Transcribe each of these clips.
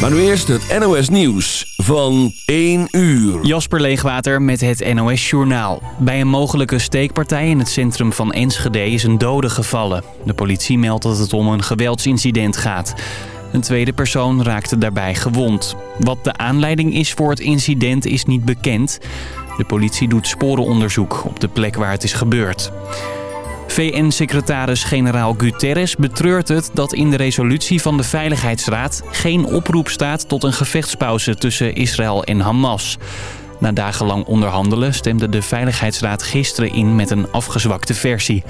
Maar nu eerst het NOS Nieuws van 1 uur. Jasper Leegwater met het NOS Journaal. Bij een mogelijke steekpartij in het centrum van Enschede is een dode gevallen. De politie meldt dat het om een geweldsincident gaat. Een tweede persoon raakte daarbij gewond. Wat de aanleiding is voor het incident is niet bekend. De politie doet sporenonderzoek op de plek waar het is gebeurd. VN-secretaris-generaal Guterres betreurt het dat in de resolutie van de Veiligheidsraad geen oproep staat tot een gevechtspauze tussen Israël en Hamas. Na dagenlang onderhandelen stemde de Veiligheidsraad gisteren in met een afgezwakte versie.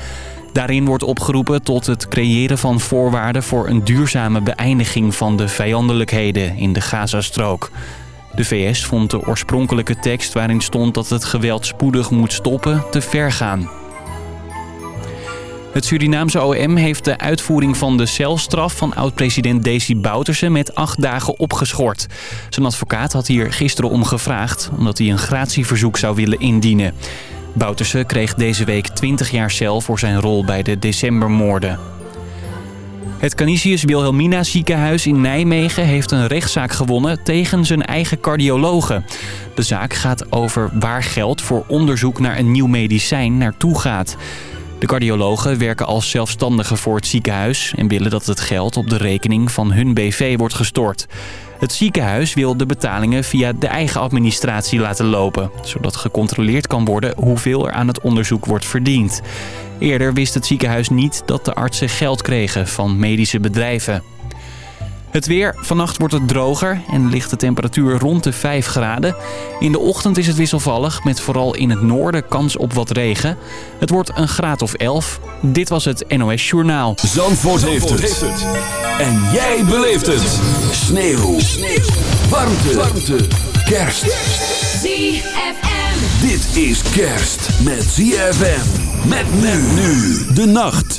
Daarin wordt opgeroepen tot het creëren van voorwaarden voor een duurzame beëindiging van de vijandelijkheden in de Gazastrook. De VS vond de oorspronkelijke tekst waarin stond dat het geweld spoedig moet stoppen te ver gaan. Het Surinaamse OM heeft de uitvoering van de celstraf van oud-president Desi Bouterse met acht dagen opgeschort. Zijn advocaat had hier gisteren om gevraagd, omdat hij een gratieverzoek zou willen indienen. Bouterse kreeg deze week 20 jaar cel voor zijn rol bij de decembermoorden. Het Canisius Wilhelmina ziekenhuis in Nijmegen heeft een rechtszaak gewonnen tegen zijn eigen cardiologen. De zaak gaat over waar geld voor onderzoek naar een nieuw medicijn naartoe gaat. De cardiologen werken als zelfstandigen voor het ziekenhuis... en willen dat het geld op de rekening van hun BV wordt gestort. Het ziekenhuis wil de betalingen via de eigen administratie laten lopen... zodat gecontroleerd kan worden hoeveel er aan het onderzoek wordt verdiend. Eerder wist het ziekenhuis niet dat de artsen geld kregen van medische bedrijven. Het weer. Vannacht wordt het droger en ligt de temperatuur rond de 5 graden. In de ochtend is het wisselvallig met vooral in het noorden kans op wat regen. Het wordt een graad of 11. Dit was het NOS Journaal. Zandvoort, heeft, het. En jij beleeft het. Sneeuw. Sneeuw. Warmte. Warmte. Kerst. ZFM. Dit is kerst met ZFM. Met men nu de nacht.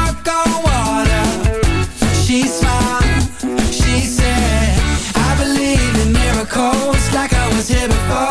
She smiled, she said, I believe in miracles like I was here before.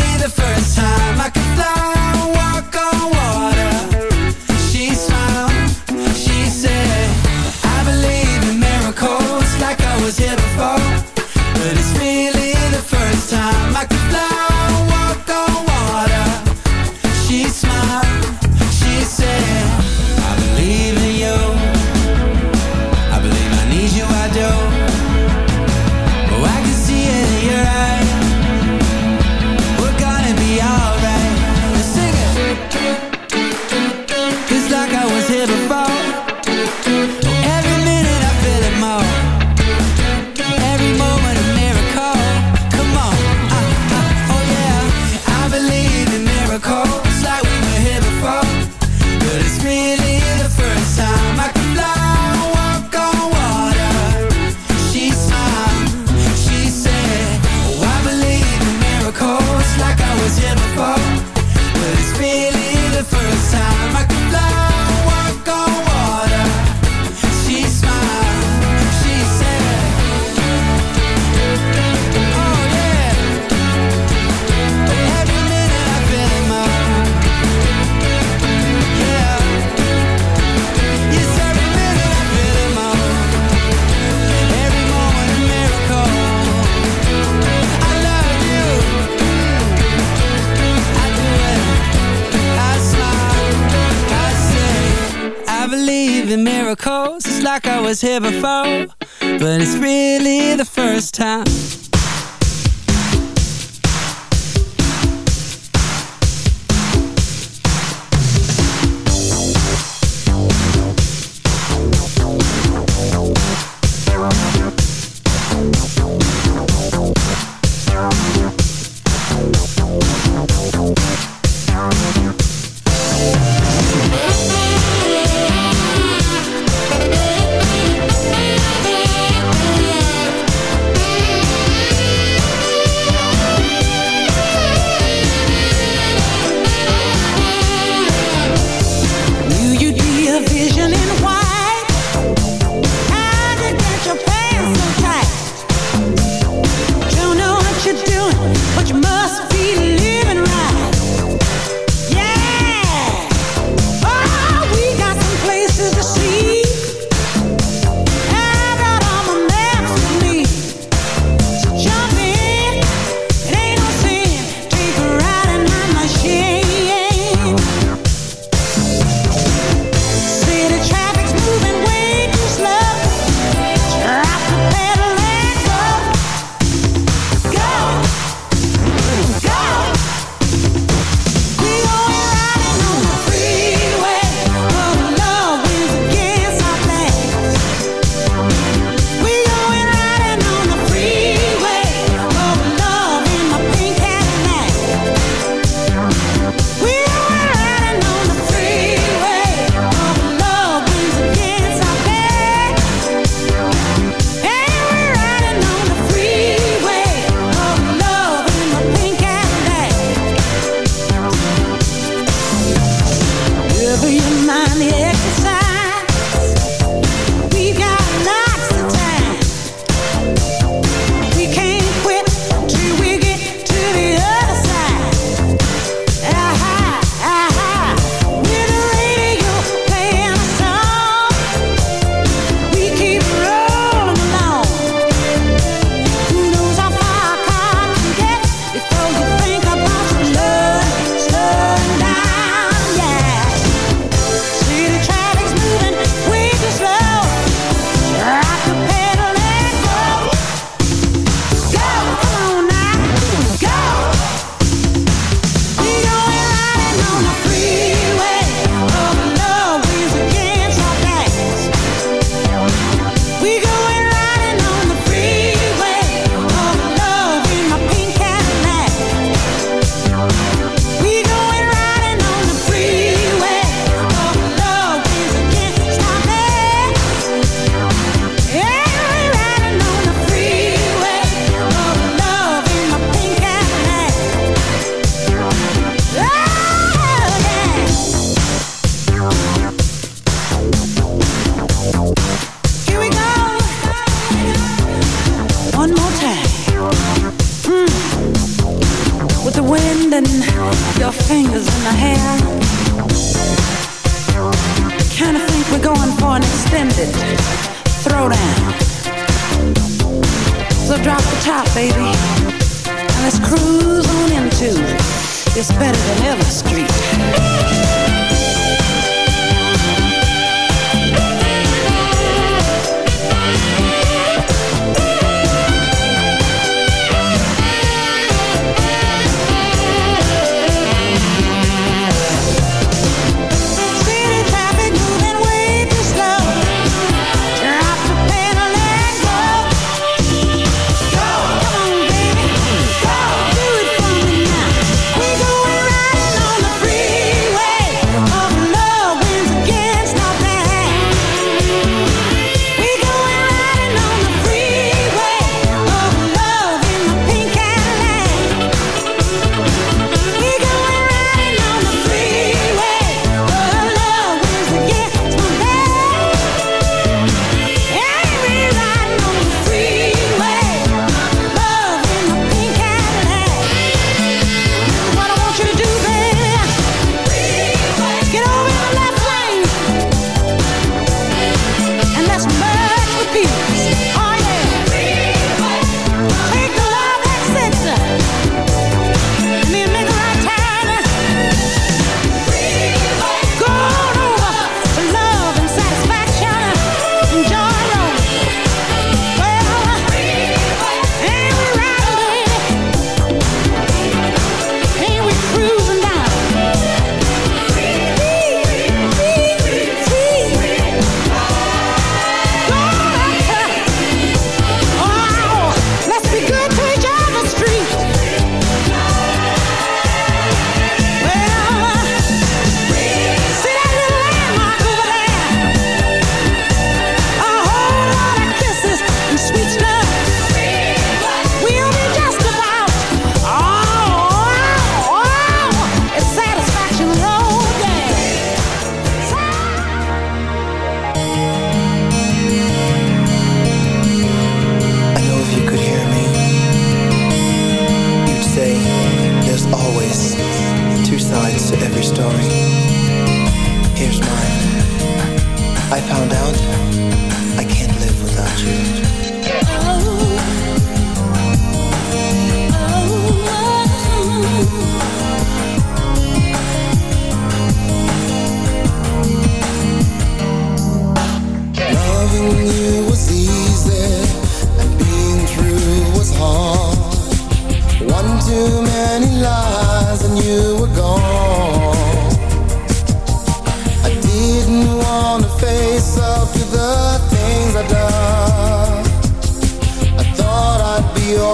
like was here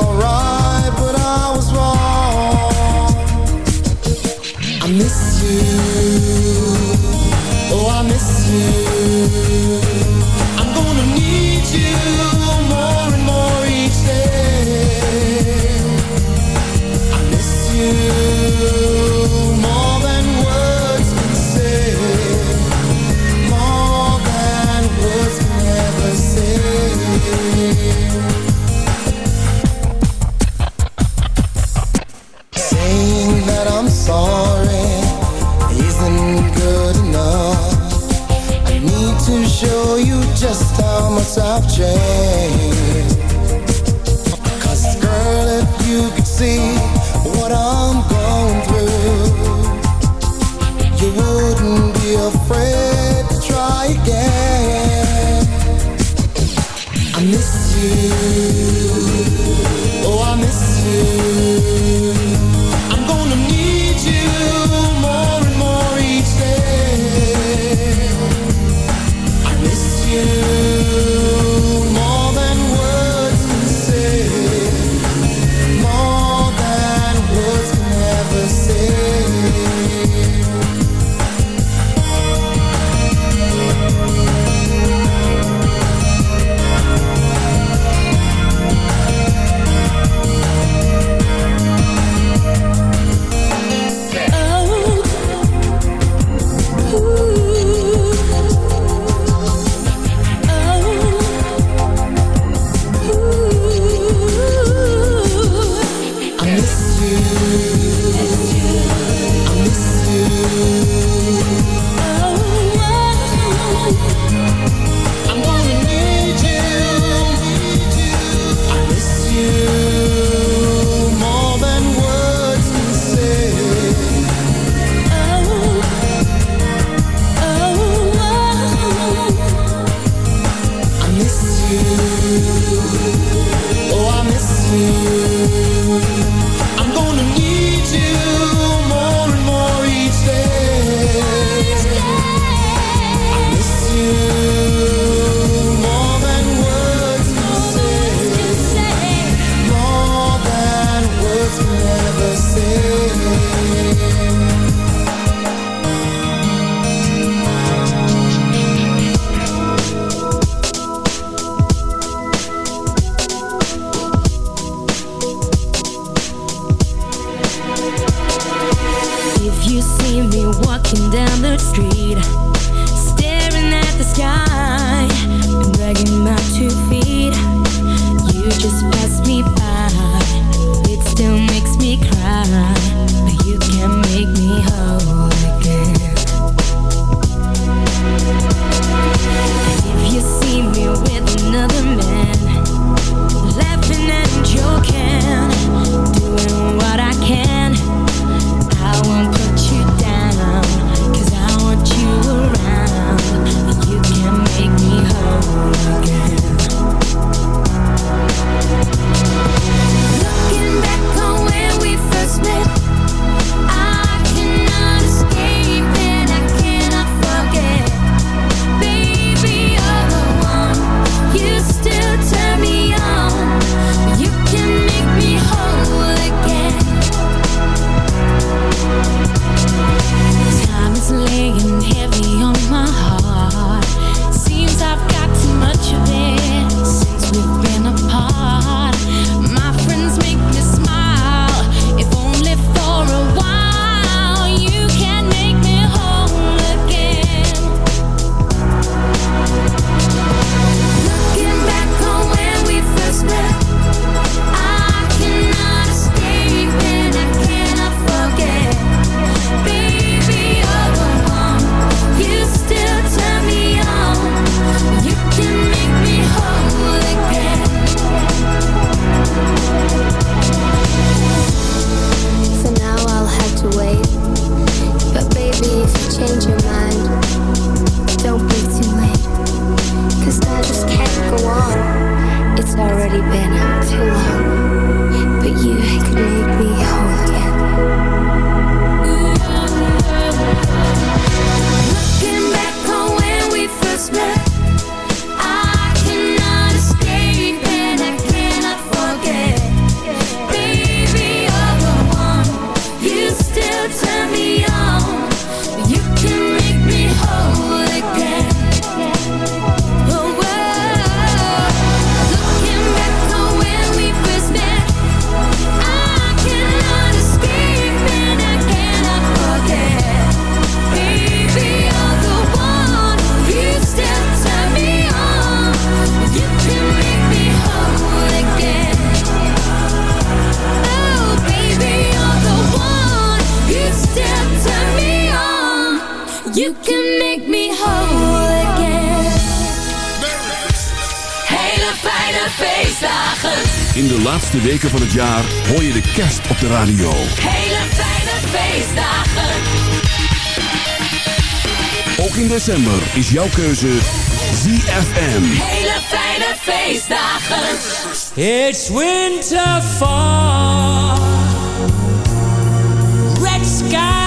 alright, but I was wrong. I miss you. Hele fijne feestdagen. In de laatste weken van het jaar hoor je de kerst op de radio. Hele fijne feestdagen. Ook in december is jouw keuze ZFM. Hele fijne feestdagen. It's winter fall. Red sky.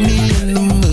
me in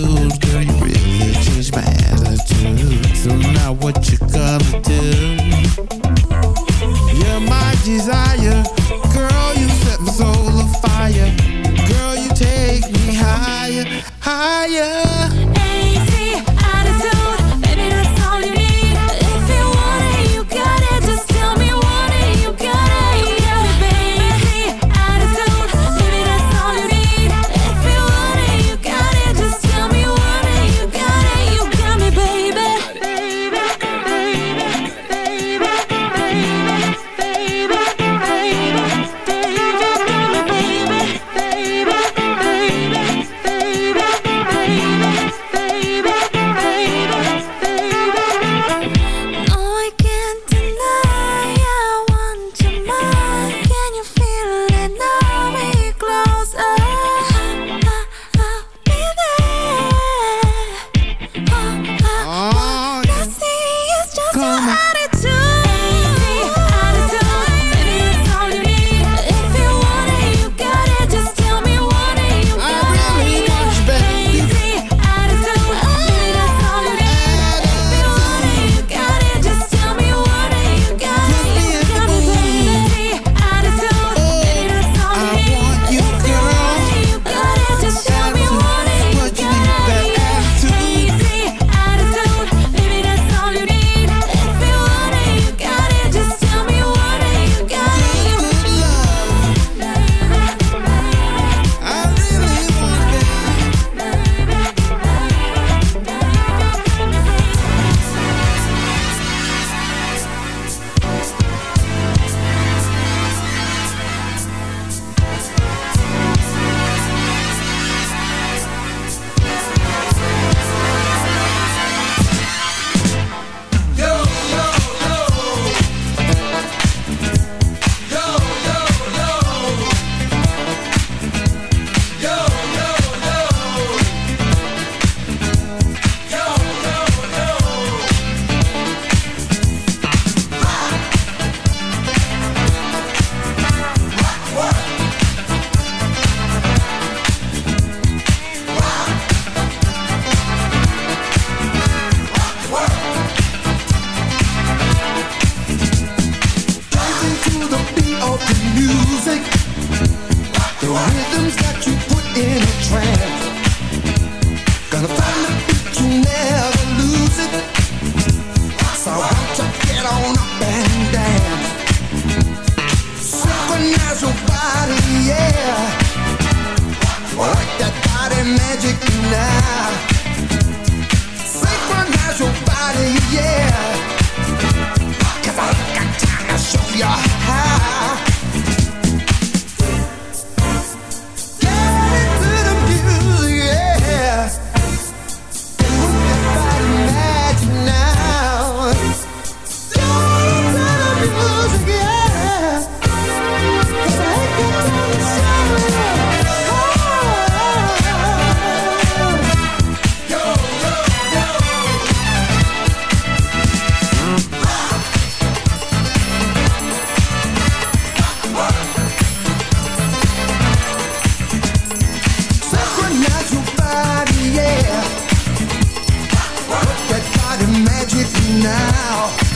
now.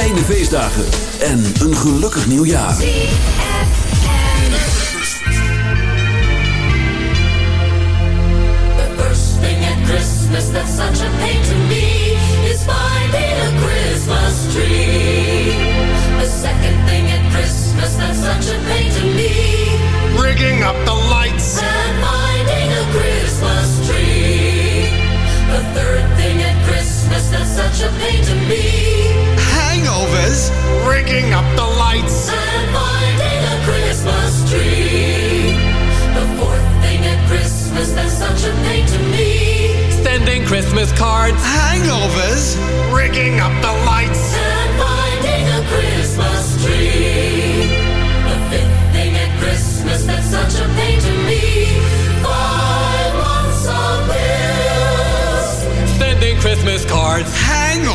Fijne feestdagen en een gelukkig nieuwjaar. The first thing at Christmas that's such a pain to me is finding a Christmas tree. The second thing at Christmas that's such a pain to me Rigging up the lights. and finding a Christmas tree. The third thing at Christmas that's such a pain to me Hangovers. Rigging up the lights. and finding a Christmas tree. The fourth thing at Christmas that's such a pain to me Sending Christmas cards. Hangovers. Rigging up the lights. and finding a Christmas tree. The fifth thing at Christmas that's such a pain to me. Five months of bills Sending Christmas cards.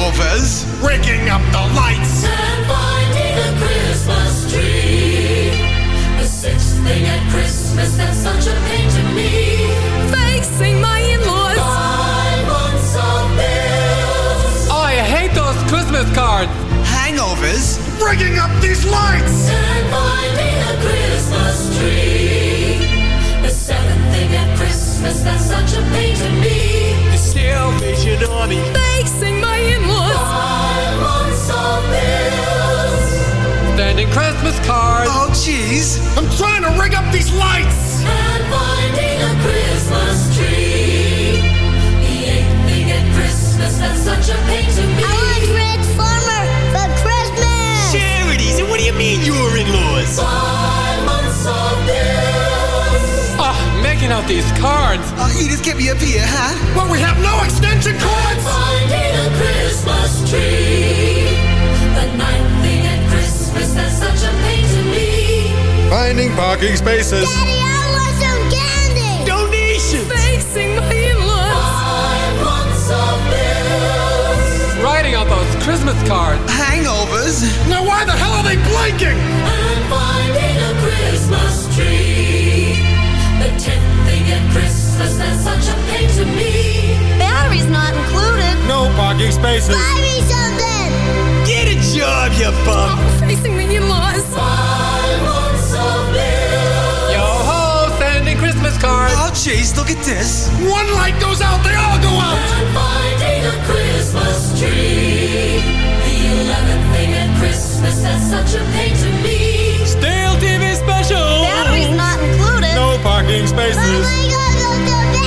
Hangovers. Rigging up the lights. and finding a Christmas tree. The sixth thing at Christmas that's such a pain to me. Facing my in-laws. Five months of bills Oh, I hate those Christmas cards. Hangovers. Rigging up these lights. and finding a Christmas tree. The seventh thing at Christmas that's such a pain to me. Salvation Army. Facing my in-laws. Five months of bills Sending Christmas cards. Oh, jeez. I'm trying to rig up these lights. and finding a Christmas tree. The eighth thing at Christmas that's such a pain to me. I want Red Farmer for Christmas. Charities. And what do you mean you're in-laws? Making out these cards. Oh, you just get me up here, huh? Well, we have no extension cords. finding a Christmas tree. The ninth thing at Christmas that's such a pain to me. Finding parking spaces. Daddy, I want some candy. Donations. Facing my in-laws. Five months of bills Writing out those Christmas cards. Hangovers. Now why the hell are they blinking? and finding a Christmas tree. The tenth thing at Christmas that's such a pain to me. Battery's not included. No parking spaces. Buy me something. Get a job, you bum. Facing the in-laws. Five months of bills Yo ho, sending Christmas cards. Oh, jeez, look at this. One light goes out, they all go out. and finding a Christmas tree. The eleventh thing at Christmas that's such a pain to me. Stale TV special. Battery's not included. No parking spaces. I gotta go to.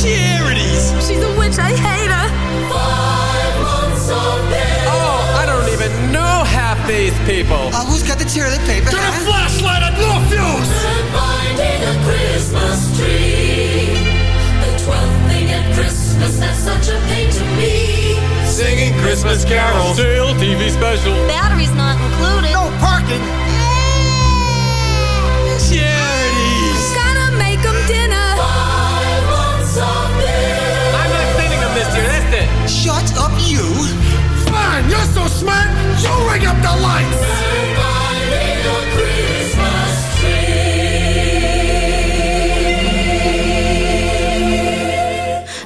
Charities. She's a witch. I hate her. Five months of bills Oh, I don't even know half these people. Uh, who's got the toilet paper? Get a flashlight and no fuse. and finding a Christmas tree. The twelfth thing at Christmas that's such a pain to me. Singing Christmas carols. Stale TV special. Battery's not included. No parking. Fine, you're so smart. You ring up the lights.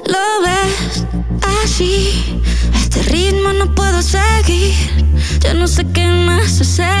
Lo ves así, este ritmo no puedo seguir. Ya no sé qué más hacer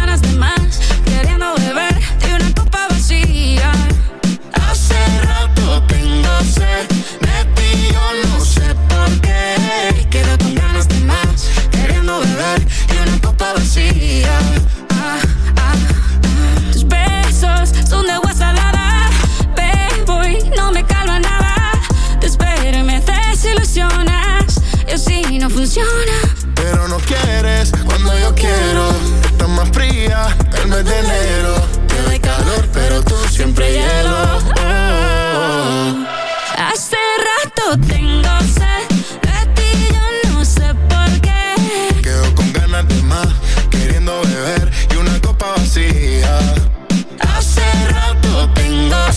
ser. De ti yo no sé por qué. Y quedo con ganas de más Queriendo beber y una copa vacía. Ah, ah, ah. Tus besos son de agua salada. Ven, voy, no me calma nada. Te espero y me desilusionas. Y así no funciona. Pero no quieres cuando yo quiero. Estás más fría, tal vez de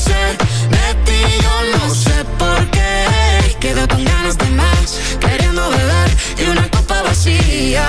ser de ti, yo no sé por qué. Quedo con ganas de más, queriendo beber y una copa vacía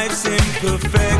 Life's imperfections.